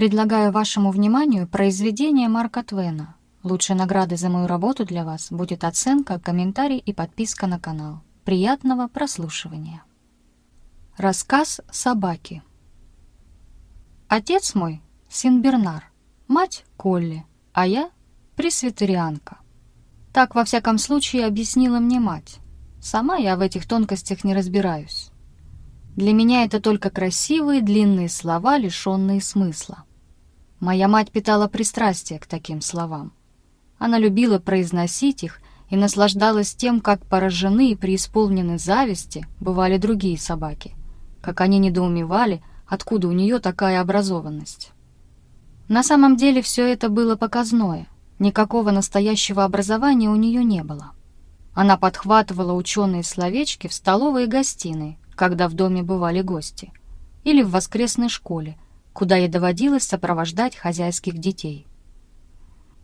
Предлагаю вашему вниманию произведение Марка Твена. Лучшей наградой за мою работу для вас будет оценка, комментарий и подписка на канал. Приятного прослушивания. Рассказ собаки. Отец мой — Синбернар, мать — Колли, а я — пресвитерианка. Так, во всяком случае, объяснила мне мать. Сама я в этих тонкостях не разбираюсь. Для меня это только красивые длинные слова, лишенные смысла. Моя мать питала пристрастие к таким словам. Она любила произносить их и наслаждалась тем, как поражены и преисполнены зависти бывали другие собаки, как они недоумевали, откуда у нее такая образованность. На самом деле все это было показное, никакого настоящего образования у нее не было. Она подхватывала ученые словечки в столовой и гостиной, когда в доме бывали гости, или в воскресной школе, куда ей доводилось сопровождать хозяйских детей.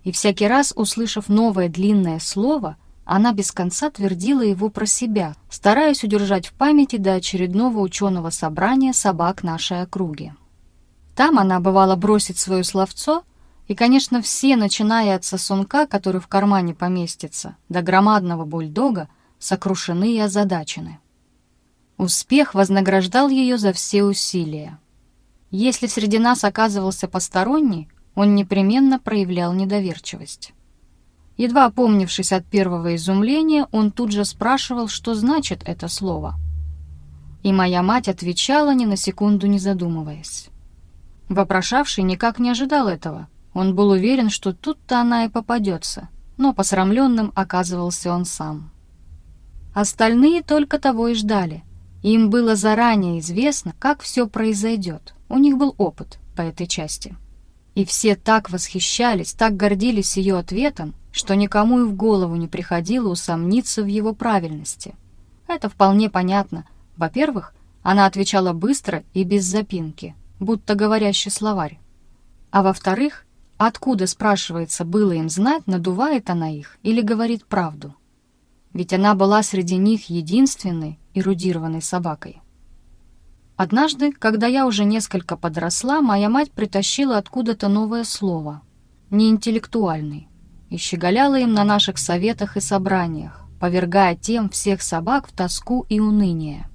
И всякий раз, услышав новое длинное слово, она без конца твердила его про себя, стараясь удержать в памяти до очередного ученого собрания собак нашей округи. Там она, бывала, бросит свое словцо, и, конечно, все, начиная от сосунка, который в кармане поместится, до громадного бульдога, сокрушены и озадачены. Успех вознаграждал ее за все усилия. Если среди нас оказывался посторонний, он непременно проявлял недоверчивость. Едва опомнившись от первого изумления, он тут же спрашивал, что значит это слово. И моя мать отвечала, ни на секунду не задумываясь. Вопрошавший никак не ожидал этого. Он был уверен, что тут-то она и попадется, но посрамленным оказывался он сам. Остальные только того и ждали. Им было заранее известно, как все произойдет. У них был опыт по этой части. И все так восхищались, так гордились ее ответом, что никому и в голову не приходило усомниться в его правильности. Это вполне понятно. Во-первых, она отвечала быстро и без запинки, будто говорящий словарь. А во-вторых, откуда, спрашивается, было им знать, надувает она их или говорит правду? Ведь она была среди них единственной, эрудированной собакой. Однажды, когда я уже несколько подросла, моя мать притащила откуда-то новое слово — неинтеллектуальный, и щеголяла им на наших советах и собраниях, повергая тем всех собак в тоску и уныние.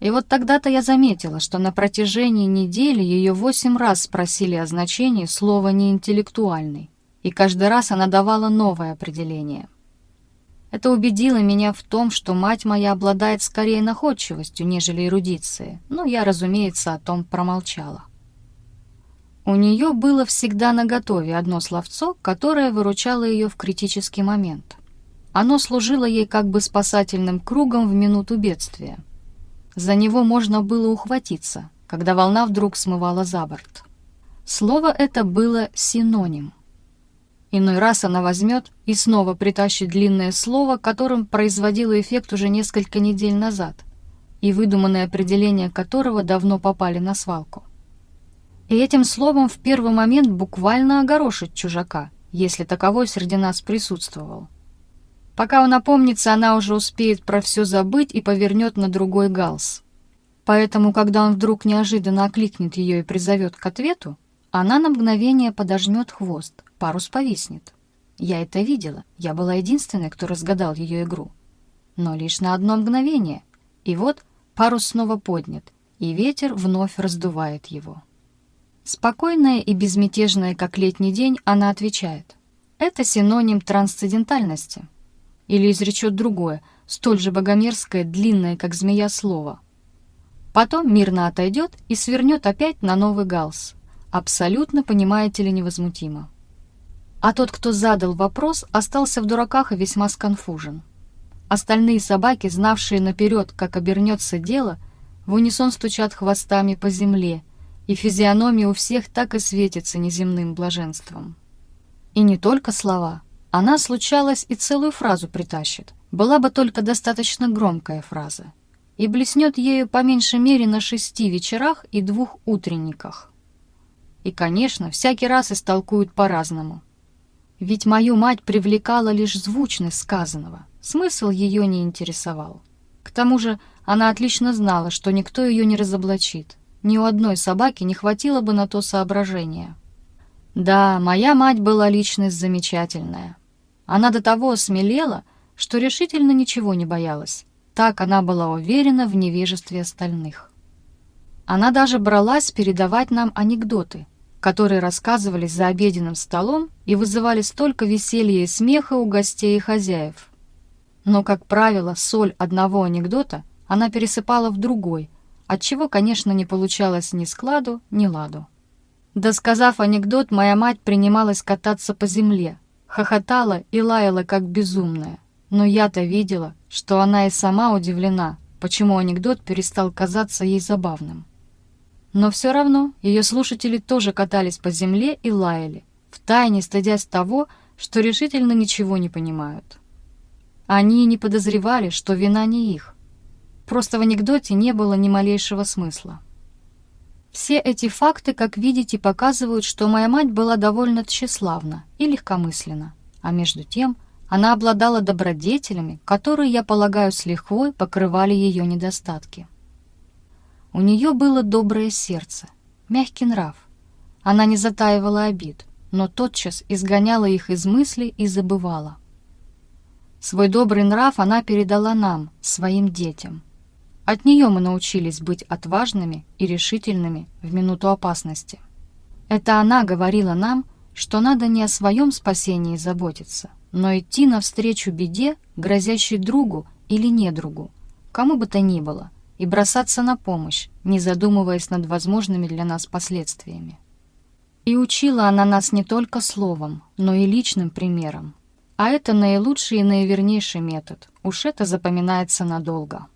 И вот тогда-то я заметила, что на протяжении недели ее восемь раз спросили о значении слова «неинтеллектуальный», и каждый раз она давала новое определение — это убедило меня в том, что мать моя обладает скорее находчивостью, нежели эрудицией, но я, разумеется, о том промолчала. У нее было всегда наготове одно словцо, которое выручало ее в критический момент. Оно служило ей как бы спасательным кругом в минуту бедствия. За него можно было ухватиться, когда волна вдруг смывала за борт. Слово это было синоним. Иной раз она возьмет и снова притащит длинное слово, которым производило эффект уже несколько недель назад, и выдуманные определения которого давно попали на свалку. И этим словом в первый момент буквально огорошит чужака, если таковой среди нас присутствовал. Пока он опомнится, она уже успеет про все забыть и повернет на другой галс. Поэтому, когда он вдруг неожиданно окликнет ее и призовет к ответу, она на мгновение подожмет хвост, парус повиснет. Я это видела, я была единственной, кто разгадал ее игру. Но лишь на одно мгновение. И вот парус снова поднят, и ветер вновь раздувает его. Спокойная и безмятежная, как летний день, она отвечает. Это синоним трансцендентальности. Или изречет другое, столь же богомерзкое, длинное, как змея, слово. Потом мирно отойдет и свернет опять на новый галс. Абсолютно, понимаете ли, невозмутимо. А тот, кто задал вопрос, остался в дураках и весьма сконфужен. Остальные собаки, знавшие наперед, как обернется дело, в унисон стучат хвостами по земле, и физиономия у всех так и светится неземным блаженством. И не только слова. Она, случалось, и целую фразу притащит. Была бы только достаточно громкая фраза. И блеснет ею по меньшей мере на шести вечерах и двух утренниках. И, конечно, всякий раз истолкуют по-разному. Ведь мою мать привлекала лишь звучность сказанного, смысл ее не интересовал. К тому же она отлично знала, что никто ее не разоблачит, ни у одной собаки не хватило бы на то соображения. Да, моя мать была личность замечательная. Она до того осмелела, что решительно ничего не боялась. Так она была уверена в невежестве остальных. Она даже бралась передавать нам анекдоты, которые рассказывались за обеденным столом и вызывали столько веселья и смеха у гостей и хозяев. Но, как правило, соль одного анекдота она пересыпала в другой, отчего, конечно, не получалось ни складу, ни ладу. Досказав анекдот, моя мать принималась кататься по земле, хохотала и лаяла, как безумная. Но я-то видела, что она и сама удивлена, почему анекдот перестал казаться ей забавным. Но все равно ее слушатели тоже катались по земле и лаяли, втайне стыдясь того, что решительно ничего не понимают. Они не подозревали, что вина не их. Просто в анекдоте не было ни малейшего смысла. Все эти факты, как видите, показывают, что моя мать была довольно тщеславна и легкомысленна, а между тем она обладала добродетелями, которые, я полагаю, с лихвой покрывали ее недостатки. У нее было доброе сердце, мягкий нрав. Она не затаивала обид, но тотчас изгоняла их из мыслей и забывала. Свой добрый нрав она передала нам, своим детям. От нее мы научились быть отважными и решительными в минуту опасности. Это она говорила нам, что надо не о своем спасении заботиться, но идти навстречу беде, грозящей другу или недругу, кому бы то ни было — и бросаться на помощь, не задумываясь над возможными для нас последствиями. И учила она нас не только словом, но и личным примером. А это наилучший и наивернейший метод. Уж это запоминается надолго.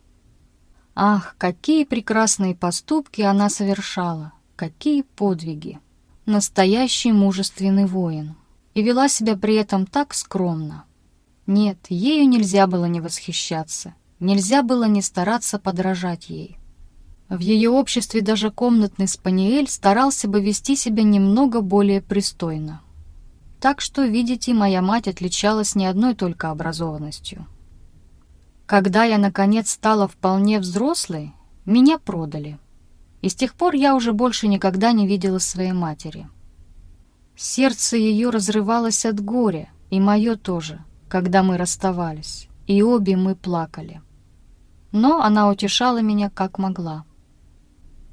Ах, какие прекрасные поступки она совершала, какие подвиги. Настоящий мужественный воин. И вела себя при этом так скромно. Нет, ею нельзя было не восхищаться. Нельзя было не стараться подражать ей. В ее обществе даже комнатный спаниель старался бы вести себя немного более пристойно. Так что, видите, моя мать отличалась не одной только образованностью. Когда я, наконец, стала вполне взрослой, меня продали. И с тех пор я уже больше никогда не видела своей матери. Сердце ее разрывалось от горя, и мое тоже, когда мы расставались, и обе мы плакали но она утешала меня как могла.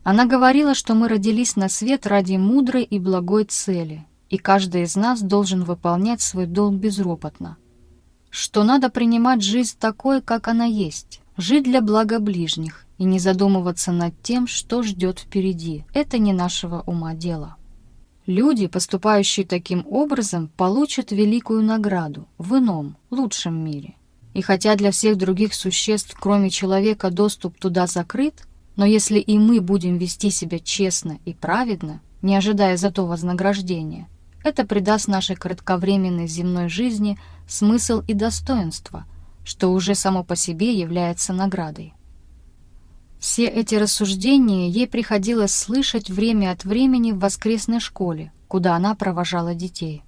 Она говорила, что мы родились на свет ради мудрой и благой цели, и каждый из нас должен выполнять свой долг безропотно. Что надо принимать жизнь такой, как она есть, жить для блага ближних и не задумываться над тем, что ждет впереди. Это не нашего ума дело. Люди, поступающие таким образом, получат великую награду в ином, лучшем мире. И хотя для всех других существ, кроме человека, доступ туда закрыт, но если и мы будем вести себя честно и праведно, не ожидая за то вознаграждения, это придаст нашей кратковременной земной жизни смысл и достоинство, что уже само по себе является наградой. Все эти рассуждения ей приходилось слышать время от времени в воскресной школе, куда она провожала детей.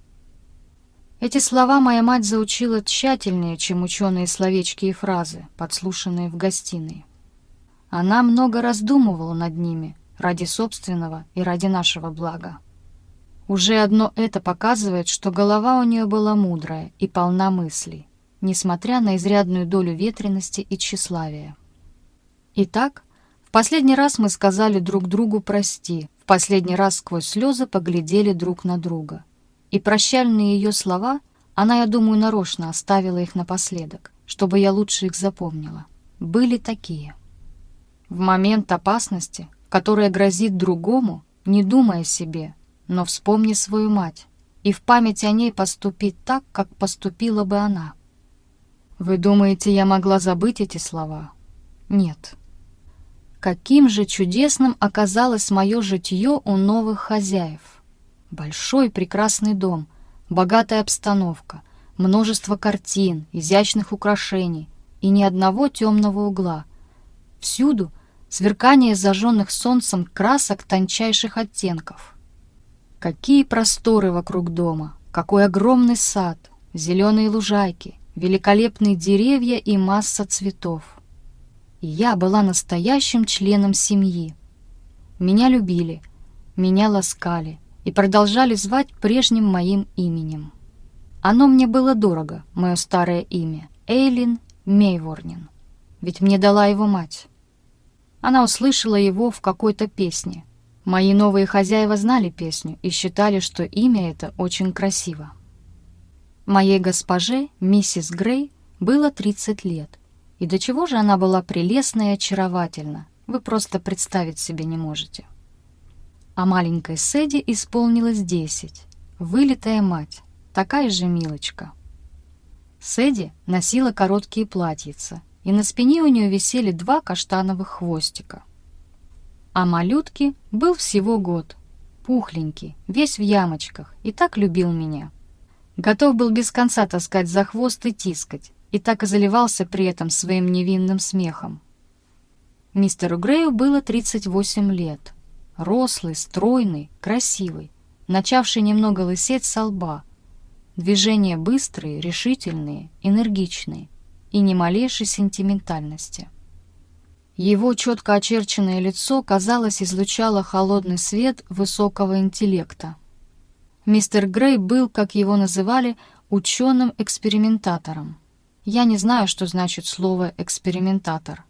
Эти слова моя мать заучила тщательнее, чем ученые словечки и фразы, подслушанные в гостиной. Она много раздумывала над ними ради собственного и ради нашего блага. Уже одно это показывает, что голова у нее была мудрая и полна мыслей, несмотря на изрядную долю ветренности и тщеславия. Итак, в последний раз мы сказали друг другу «прости», в последний раз сквозь слезы поглядели друг на друга — и прощальные ее слова, она, я думаю, нарочно оставила их напоследок, чтобы я лучше их запомнила, были такие. В момент опасности, которая грозит другому, не думая себе, но вспомни свою мать, и в память о ней поступи так, как поступила бы она. Вы думаете, я могла забыть эти слова? Нет. Каким же чудесным оказалось мое житье у новых хозяев! Большой прекрасный дом, богатая обстановка, множество картин, изящных украшений и ни одного темного угла. Всюду сверкание зажженных солнцем красок тончайших оттенков. Какие просторы вокруг дома, какой огромный сад, зеленые лужайки, великолепные деревья и масса цветов. И я была настоящим членом семьи. Меня любили, меня ласкали и продолжали звать прежним моим именем. Оно мне было дорого, мое старое имя, Эйлин Мейворнин, ведь мне дала его мать. Она услышала его в какой-то песне. Мои новые хозяева знали песню и считали, что имя это очень красиво. Моей госпоже, миссис Грей, было 30 лет. И до чего же она была прелестна и очаровательна, вы просто представить себе не можете. А маленькой Сэдди исполнилось 10. Вылитая мать, такая же милочка. Сэдди носила короткие платьица, и на спине у нее висели два каштановых хвостика. А малютке был всего год, пухленький, весь в ямочках, и так любил меня — Готов был без конца таскать за хвост и тискать, и так и заливался при этом своим невинным смехом. Мистеру Грею было 38 лет. Рослый, стройный, красивый, начавший немного лысеть со лба. Движения быстрые, решительные, энергичные и ни малейшей сентиментальности. Его четко очерченное лицо, казалось, излучало холодный свет высокого интеллекта. Мистер Грей был, как его называли, ученым-экспериментатором. Я не знаю, что значит слово «экспериментатор».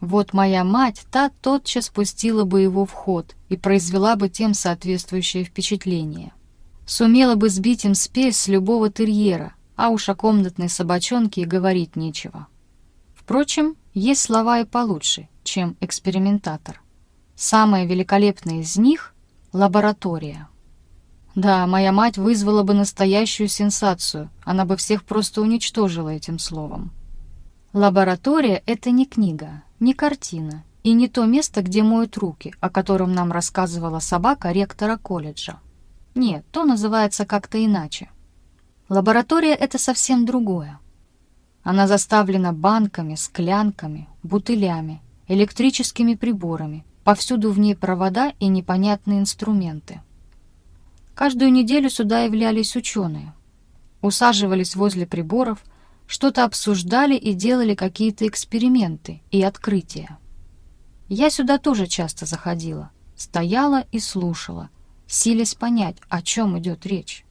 Вот моя мать, та тотчас пустила бы его в ход и произвела бы тем соответствующее впечатление. Сумела бы сбить им спесь с любого терьера, а уж о комнатной собачонке и говорить нечего. Впрочем, есть слова и получше, чем экспериментатор. Самое великолепное из них — лаборатория. Да, моя мать вызвала бы настоящую сенсацию. Она бы всех просто уничтожила этим словом. Лаборатория — это не книга, не картина и не то место, где моют руки, о котором нам рассказывала собака ректора колледжа. Нет, то называется как-то иначе. Лаборатория — это совсем другое. Она заставлена банками, склянками, бутылями, электрическими приборами, повсюду в ней провода и непонятные инструменты. Каждую неделю сюда являлись ученые. Усаживались возле приборов, что-то обсуждали и делали какие-то эксперименты и открытия. Я сюда тоже часто заходила, стояла и слушала, силясь понять, о чем идет речь.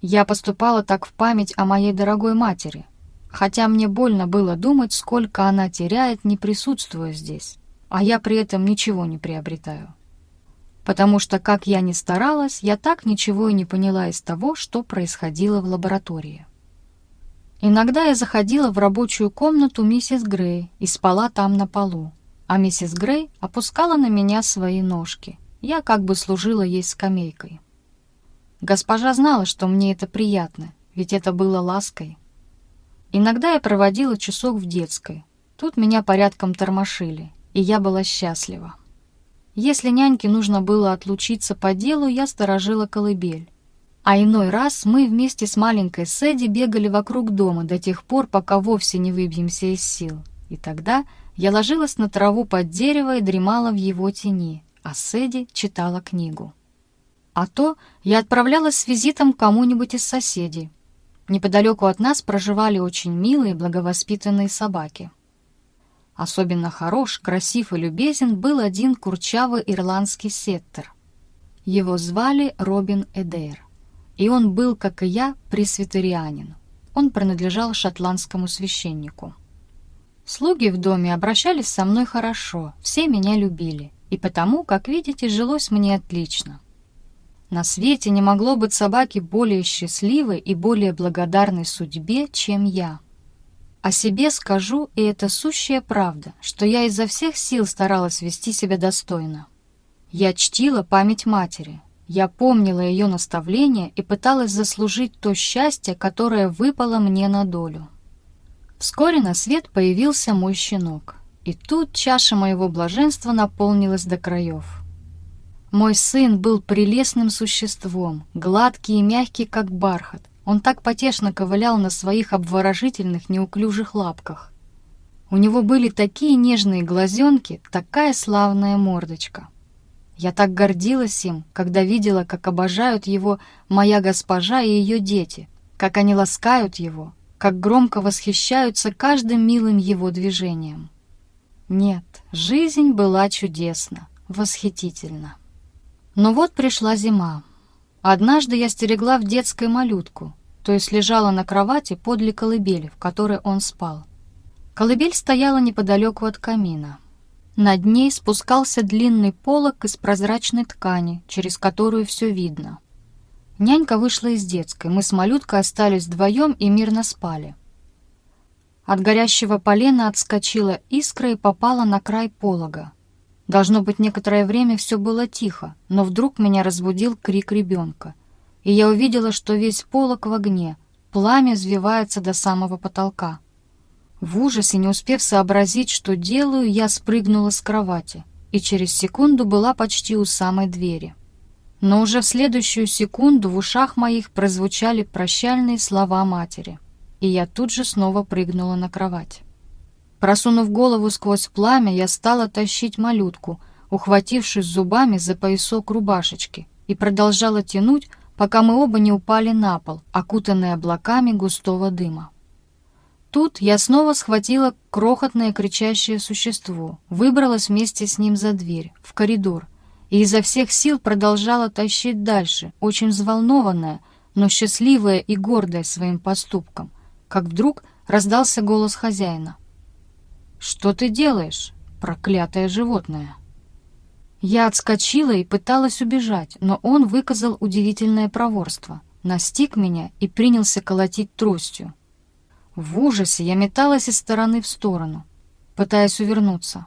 Я поступала так в память о моей дорогой матери, хотя мне больно было думать, сколько она теряет, не присутствуя здесь, а я при этом ничего не приобретаю потому что, как я ни старалась, я так ничего и не поняла из того, что происходило в лаборатории. Иногда я заходила в рабочую комнату миссис Грей и спала там на полу, а миссис Грей опускала на меня свои ножки. Я как бы служила ей скамейкой. Госпожа знала, что мне это приятно, ведь это было лаской. Иногда я проводила часок в детской. Тут меня порядком тормошили, и я была счастлива. Если няньке нужно было отлучиться по делу, я сторожила колыбель. А иной раз мы вместе с маленькой Сэдди бегали вокруг дома до тех пор, пока вовсе не выбьемся из сил. И тогда я ложилась на траву под дерево и дремала в его тени, а Сэдди читала книгу. А то я отправлялась с визитом к кому-нибудь из соседей. Неподалеку от нас проживали очень милые благовоспитанные собаки. Особенно хорош, красив и любезен был один курчавый ирландский сеттер. Его звали Робин Эдейр, и он был, как и я, пресвитерианин. Он принадлежал шотландскому священнику. Слуги в доме обращались со мной хорошо, все меня любили, и потому, как видите, жилось мне отлично. На свете не могло быть собаки более счастливой и более благодарной судьбе, чем я. О себе скажу, и это сущая правда, что я изо всех сил старалась вести себя достойно. Я чтила память матери, я помнила ее наставления и пыталась заслужить то счастье, которое выпало мне на долю. Вскоре на свет появился мой щенок, и тут чаша моего блаженства наполнилась до краев. Мой сын был прелестным существом, гладкий и мягкий, как бархат, он так потешно ковылял на своих обворожительных неуклюжих лапках. У него были такие нежные глазенки, такая славная мордочка. Я так гордилась им, когда видела, как обожают его моя госпожа и ее дети, как они ласкают его, как громко восхищаются каждым милым его движением. Нет, жизнь была чудесна. Восхитительно. Но вот пришла зима. Однажды я стерегла в детской малютку, то есть лежала на кровати подле колыбели, в которой он спал. Колыбель стояла неподалеку от камина. Над ней спускался длинный полог из прозрачной ткани, через которую все видно. Нянька вышла из детской, мы с малюткой остались вдвоем и мирно спали. От горящего полена отскочила искра и попала на край полога. Должно быть, некоторое время все было тихо, но вдруг меня разбудил крик ребенка. И я увидела, что весь полог в огне, пламя взвивается до самого потолка. В ужасе, не успев сообразить, что делаю, я спрыгнула с кровати и через секунду была почти у самой двери. Но уже в следующую секунду в ушах моих прозвучали прощальные слова матери, и я тут же снова прыгнула на кровать. Просунув голову сквозь пламя, я стала тащить малютку, ухватившись зубами за поясок рубашечки, и продолжала тянуть, пока мы оба не упали на пол, окутанные облаками густого дыма. Тут я снова схватила крохотное кричащее существо, выбралась вместе с ним за дверь, в коридор, и изо всех сил продолжала тащить дальше, очень взволнованная, но счастливая и гордая своим поступком, как вдруг раздался голос хозяина. «Что ты делаешь, проклятое животное?» Я отскочила и пыталась убежать, но он выказал удивительное проворство, настиг меня и принялся колотить тростью, в ужасе я металась из стороны в сторону, пытаясь увернуться.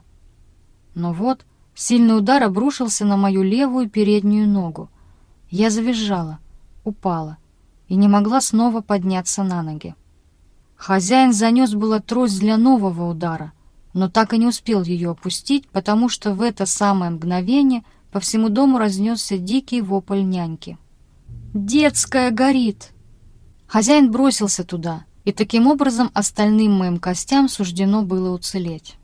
Но вот сильный удар обрушился на мою левую переднюю ногу. Я завизжала, упала и не могла снова подняться на ноги. Хозяин занес было трость для нового удара, но так и не успел ее опустить, потому что в это самое мгновение по всему дому разнесся дикий вопль няньки. «Детская горит!» Хозяин бросился туда — и таким образом остальным моим костям суждено было уцелеть.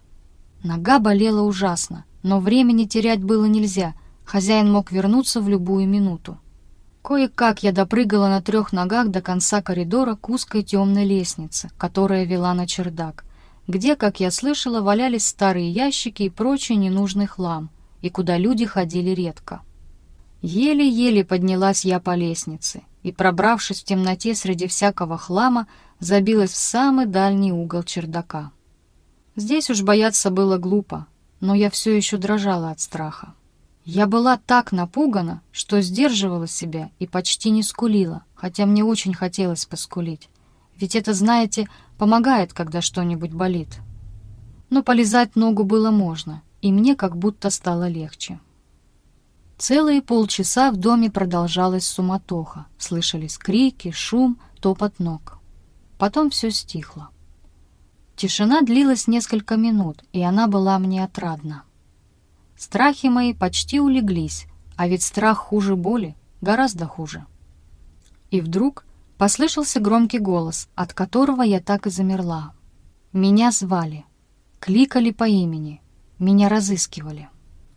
Нога болела ужасно, но времени терять было нельзя, хозяин мог вернуться в любую минуту. Кое-как я допрыгала на трех ногах до конца коридора к узкой темной лестнице, которая вела на чердак, где, как я слышала, валялись старые ящики и прочий ненужный хлам, и куда люди ходили редко. Еле-еле поднялась я по лестнице, и, пробравшись в темноте среди всякого хлама, забилась в самый дальний угол чердака. Здесь уж бояться было глупо, но я все еще дрожала от страха. Я была так напугана, что сдерживала себя и почти не скулила, хотя мне очень хотелось поскулить. Ведь это, знаете, помогает, когда что-нибудь болит. Но полизать ногу было можно, и мне как будто стало легче. Целые полчаса в доме продолжалась суматоха. Слышались крики, шум, топот ног. Потом все стихло. Тишина длилась несколько минут, и она была мне отрадна. Страхи мои почти улеглись, а ведь страх хуже боли, гораздо хуже. И вдруг послышался громкий голос, от которого я так и замерла. Меня звали, кликали по имени, меня разыскивали.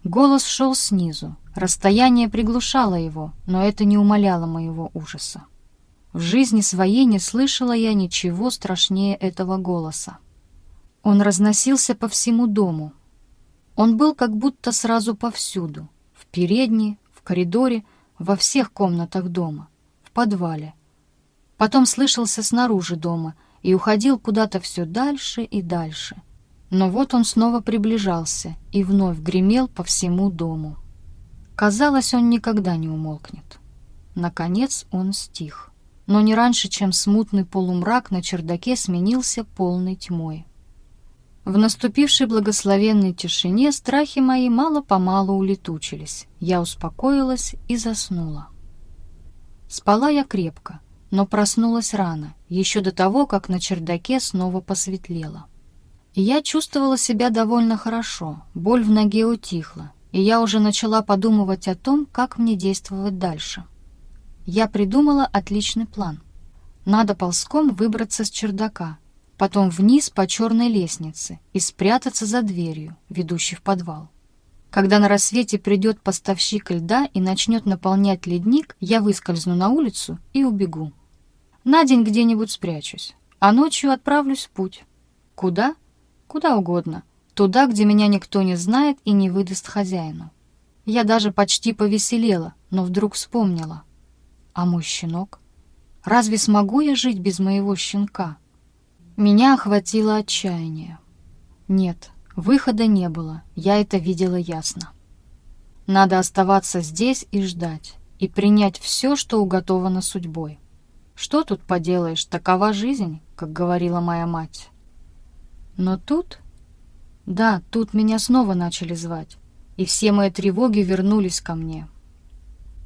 Голос шел снизу, расстояние приглушало его, но это не умаляло моего ужаса. В жизни своей не слышала я ничего страшнее этого голоса. Он разносился по всему дому. Он был как будто сразу повсюду. В передней, в коридоре, во всех комнатах дома, в подвале. Потом слышался снаружи дома и уходил куда-то все дальше и дальше. Но вот он снова приближался и вновь гремел по всему дому. Казалось, он никогда не умолкнет. Наконец он стих но не раньше, чем смутный полумрак на чердаке сменился полной тьмой. В наступившей благословенной тишине страхи мои мало-помалу улетучились. Я успокоилась и заснула. Спала я крепко, но проснулась рано, еще до того, как на чердаке снова посветлело. Я чувствовала себя довольно хорошо, боль в ноге утихла, и я уже начала подумывать о том, как мне действовать дальше. Я придумала отличный план. Надо ползком выбраться с чердака, потом вниз по черной лестнице и спрятаться за дверью, ведущей в подвал. Когда на рассвете придет поставщик льда и начнет наполнять ледник, я выскользну на улицу и убегу. На день где-нибудь спрячусь, а ночью отправлюсь в путь. Куда? Куда угодно. Туда, где меня никто не знает и не выдаст хозяину. Я даже почти повеселела, но вдруг вспомнила. А мой щенок? Разве смогу я жить без моего щенка? Меня охватило отчаяние. Нет, выхода не было, я это видела ясно. Надо оставаться здесь и ждать, и принять все, что уготовано судьбой. Что тут поделаешь, такова жизнь, как говорила моя мать. Но тут... Да, тут меня снова начали звать, и все мои тревоги вернулись ко мне.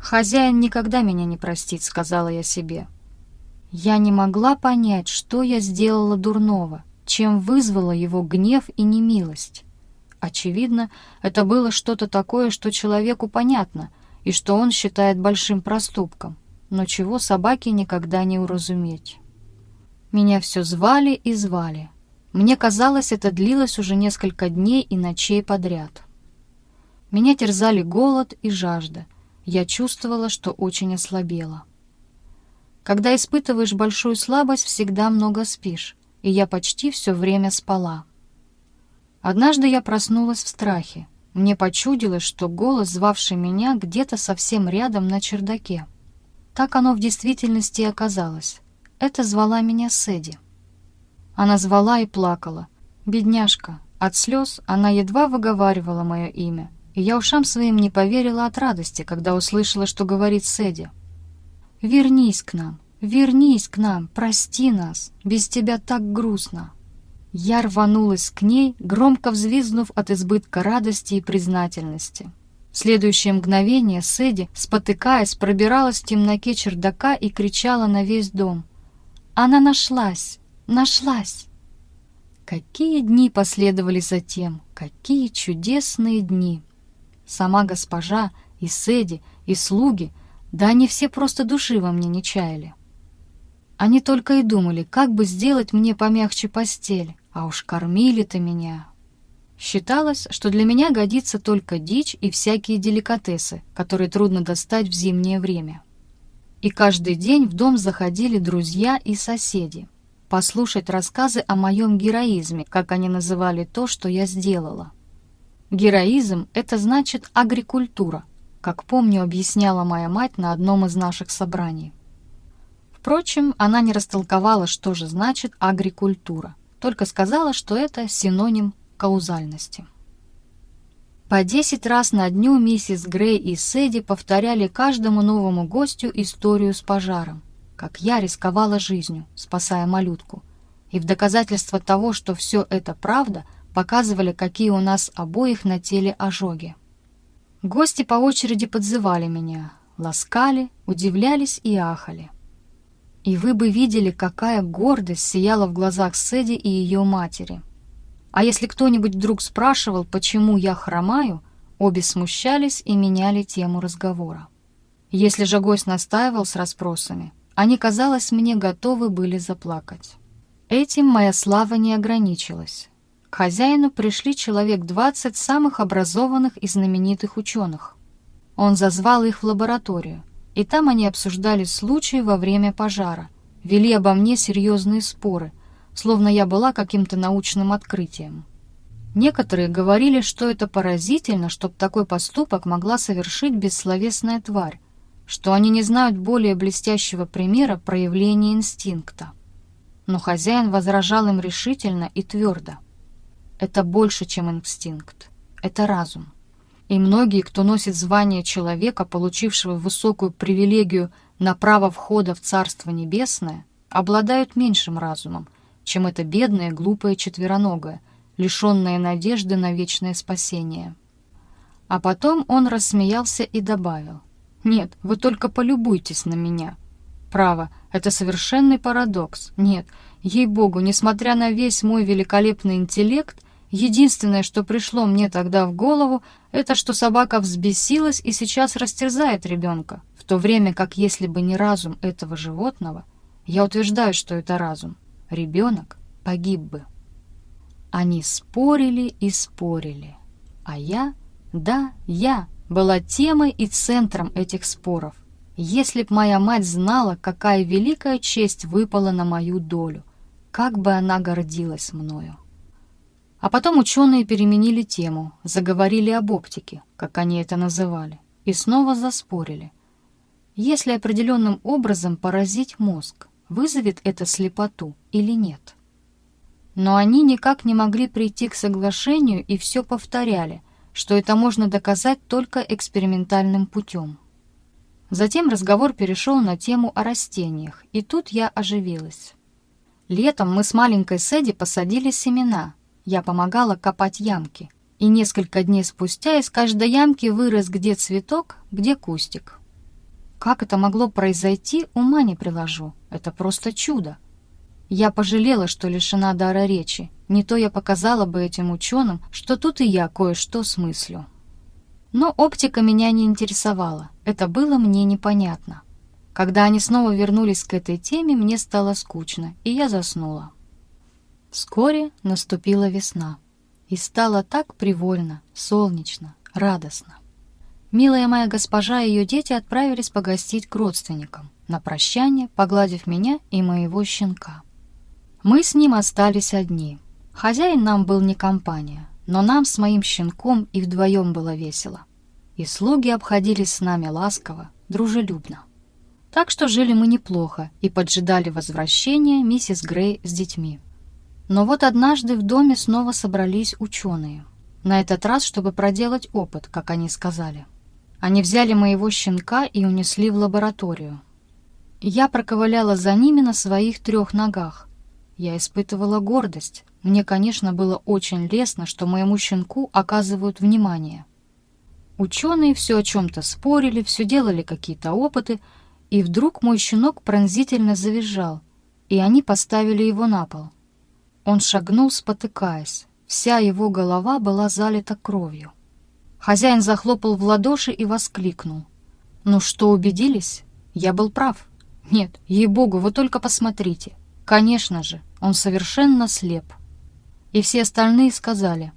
«Хозяин никогда меня не простит», — сказала я себе. Я не могла понять, что я сделала дурного, чем вызвала его гнев и немилость. Очевидно, это было что-то такое, что человеку понятно, и что он считает большим проступком, но чего собаке никогда не уразуметь. Меня все звали и звали. Мне казалось, это длилось уже несколько дней и ночей подряд. Меня терзали голод и жажда. Я чувствовала, что очень ослабела. Когда испытываешь большую слабость, всегда много спишь, и я почти все время спала. Однажды я проснулась в страхе. Мне почудилось, что голос, звавший меня, где-то совсем рядом на чердаке. Так оно в действительности и оказалось. Это звала меня Сэдди. Она звала и плакала. Бедняжка. От слез она едва выговаривала мое имя, и я ушам своим не поверила от радости, когда услышала, что говорит Сэдди. «Вернись к нам, вернись к нам, прости нас, без тебя так грустно». Я рванулась к ней, громко взвизгнув от избытка радости и признательности. В следующее мгновение Сэдди, спотыкаясь, пробиралась в темноке чердака и кричала на весь дом. «Она нашлась! Нашлась!» Какие дни последовали затем, какие чудесные дни! Сама госпожа, и Сэдди, и слуги, да они все просто души во мне не чаяли. Они только и думали, как бы сделать мне помягче постель, а уж кормили-то меня. Считалось, что для меня годится только дичь и всякие деликатесы, которые трудно достать в зимнее время. И каждый день в дом заходили друзья и соседи, послушать рассказы о моем героизме, как они называли то, что я сделала. Героизм — это значит агрикультура, как помню, объясняла моя мать на одном из наших собраний. Впрочем, она не растолковала, что же значит агрикультура — только сказала, что это синоним каузальности. По десять раз на дню миссис Грей и Сэдди повторяли каждому новому гостю историю с пожаром, как я рисковала жизнью, спасая малютку. И в доказательство того, что все это правда, показывали, какие у нас обоих на теле ожоги. Гости по очереди подзывали меня, ласкали, удивлялись и ахали. И вы бы видели, какая гордость сияла в глазах Сэдди и ее матери. А если кто-нибудь вдруг спрашивал, почему я хромаю, обе смущались и меняли тему разговора. Если же гость настаивал с расспросами, они, казалось, мне готовы были заплакать. Этим моя слава не ограничилась. К хозяину пришли человек двадцать самых образованных и знаменитых ученых. Он зазвал их в лабораторию — и там они обсуждали случаи во время пожара, вели обо мне серьезные споры, словно я была каким-то научным открытием. Некоторые говорили, что это поразительно, чтоб такой поступок могла совершить бессловесная тварь, что они не знают более блестящего примера проявления инстинкта. Но хозяин возражал им решительно и твердо. Это больше, чем инстинкт. Это разум и многие, кто носит звание человека, получившего высокую привилегию на право входа в Царство Небесное, обладают меньшим разумом, чем это бедное, глупое четвероногое, лишенное надежды на вечное спасение. А потом он рассмеялся и добавил, «Нет, вы только полюбуйтесь на меня». Право, это совершенный парадокс. Нет, ей-богу, несмотря на весь мой великолепный интеллект, Единственное, что пришло мне тогда в голову, это что собака взбесилась и сейчас растерзает ребенка, в то время как если бы не разум этого животного, я утверждаю, что это разум, ребенок погиб бы. Они спорили и спорили, а я, да, я, была темой и центром этих споров. Если б моя мать знала, какая великая честь выпала на мою долю, как бы она гордилась мною. А потом ученые переменили тему, заговорили об оптике, как они это называли, и снова заспорили. Если определенным образом поразить мозг, вызовет это слепоту или нет? Но они никак не могли прийти к соглашению и все повторяли, что это можно доказать только экспериментальным путем. Затем разговор перешел на тему о растениях, и тут я оживилась. Летом мы с маленькой Сэдди посадили семена. Я помогала копать ямки. И несколько дней спустя из каждой ямки вырос где цветок, где кустик. Как это могло произойти, ума не приложу. Это просто чудо. Я пожалела, что лишена дара речи. Не то я показала бы этим ученым, что тут и я кое-что смыслю. Но оптика меня не интересовала. Это было мне непонятно. Когда они снова вернулись к этой теме, мне стало скучно, и я заснула. Вскоре наступила весна. И стало так привольно, солнечно, радостно. Милая моя госпожа и ее дети отправились погостить к родственникам, на прощание погладив меня и моего щенка. Мы с ним остались одни. Хозяин нам был не компания, но нам с моим щенком и вдвоем было весело. И слуги обходились с нами ласково, дружелюбно. Так что жили мы неплохо и поджидали возвращения миссис Грей с детьми. Но вот однажды в доме снова собрались ученые. На этот раз, чтобы проделать опыт, как они сказали. Они взяли моего щенка и унесли в лабораторию. Я проковыляла за ними на своих трех ногах. Я испытывала гордость, мне, конечно, было очень лестно, что моему щенку оказывают внимание. Ученые все о чем-то спорили, все делали какие-то опыты, и вдруг мой щенок пронзительно завизжал, и они поставили его на пол. Он шагнул, спотыкаясь. Вся его голова была залита кровью. Хозяин захлопал в ладоши и воскликнул. «Ну что, убедились? Я был прав. Нет, ей-богу, вы только посмотрите. Конечно же, он совершенно слеп». И все остальные сказали,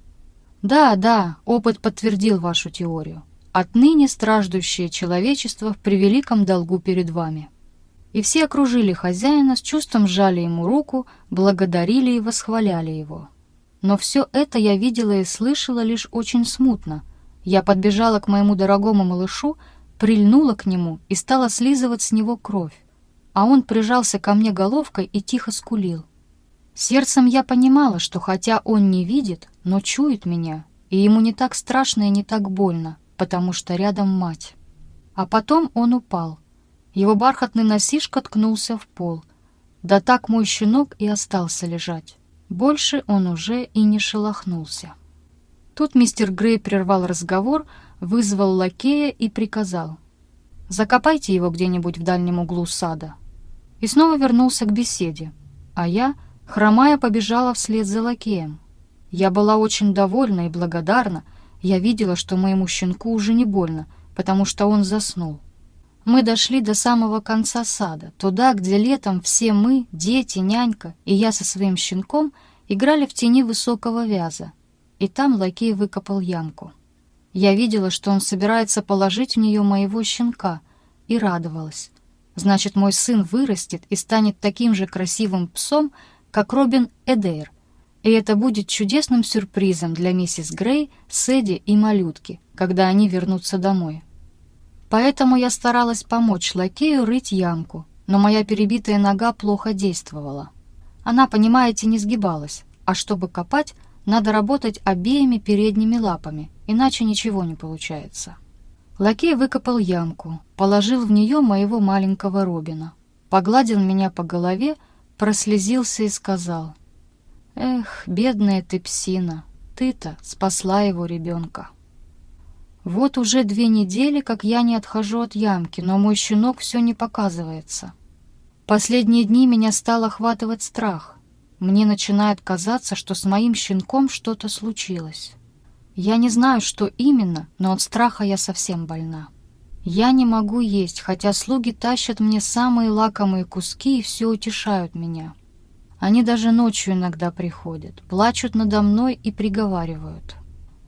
«Да, да, опыт подтвердил вашу теорию. Отныне страждущее человечество в превеликом долгу перед вами». И все окружили хозяина, с чувством сжали ему руку, благодарили и восхваляли его. Но все это я видела и слышала лишь очень смутно. Я подбежала к моему дорогому малышу, прильнула к нему и стала слизывать с него кровь. А он прижался ко мне головкой и тихо скулил. Сердцем я понимала, что хотя он не видит, но чует меня, и ему не так страшно и не так больно, потому что рядом мать. А потом он упал. Его бархатный носишка ткнулся в пол. Да так мой щенок и остался лежать. Больше он уже и не шелохнулся. Тут мистер Грей прервал разговор, вызвал лакея и приказал. «Закопайте его где-нибудь в дальнем углу сада». И снова вернулся к беседе, а я — Хромая побежала вслед за лакеем. Я была очень довольна и благодарна. Я видела, что моему щенку уже не больно, потому что он заснул. Мы дошли до самого конца сада, туда, где летом все мы, дети, нянька и я со своим щенком играли в тени высокого вяза. И там лакей выкопал ямку. Я видела, что он собирается положить в нее моего щенка, и радовалась. Значит, мой сын вырастет и станет таким же красивым псом, как Робин Эдейр, и это будет чудесным сюрпризом для миссис Грей, Сэдди и малютки, когда они вернутся домой. Поэтому я старалась помочь лакею рыть ямку, но моя перебитая нога плохо действовала. Она, понимаете, не сгибалась, а чтобы копать, надо работать обеими передними лапами, иначе ничего не получается. Лакей выкопал ямку, положил в нее моего маленького Робина, погладил меня по голове, прослезился и сказал, «Эх, бедная ты псина, ты-то спасла его ребенка». Вот уже две недели, как я не отхожу от ямки, но мой щенок все не показывается. Последние дни меня стал охватывать страх. Мне начинает казаться, что с моим щенком что-то случилось. Я не знаю, что именно, но от страха я совсем больна. Я не могу есть, хотя слуги тащат мне самые лакомые куски и все утешают меня. Они даже ночью иногда приходят, плачут надо мной и приговаривают.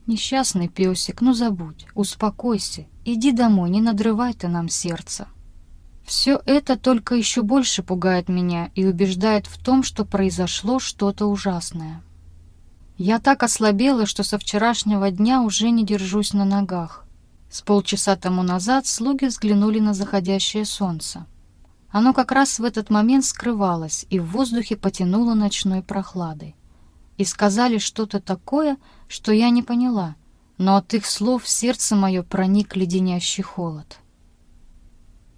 «Несчастный песик, ну забудь, успокойся, иди домой, не надрывай ты нам сердце». Все это только еще больше пугает меня и убеждает в том, что произошло что-то ужасное. Я так ослабела, что со вчерашнего дня уже не держусь на ногах. С полчаса тому назад слуги взглянули на заходящее солнце. Оно как раз в этот момент скрывалось и в воздухе потянуло ночной прохладой. И сказали что-то такое, что я не поняла, но от их слов сердце мое проник леденящий холод.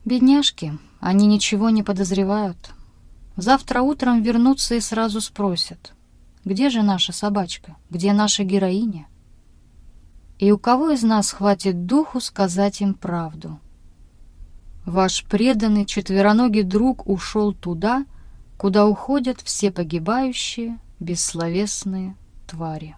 Бедняжки, они ничего не подозревают. Завтра утром вернутся и сразу спросят, где же наша собачка, где наша героиня? И у кого из нас хватит духу сказать им правду? Ваш преданный четвероногий друг ушел туда, куда уходят все погибающие, бессловесные твари.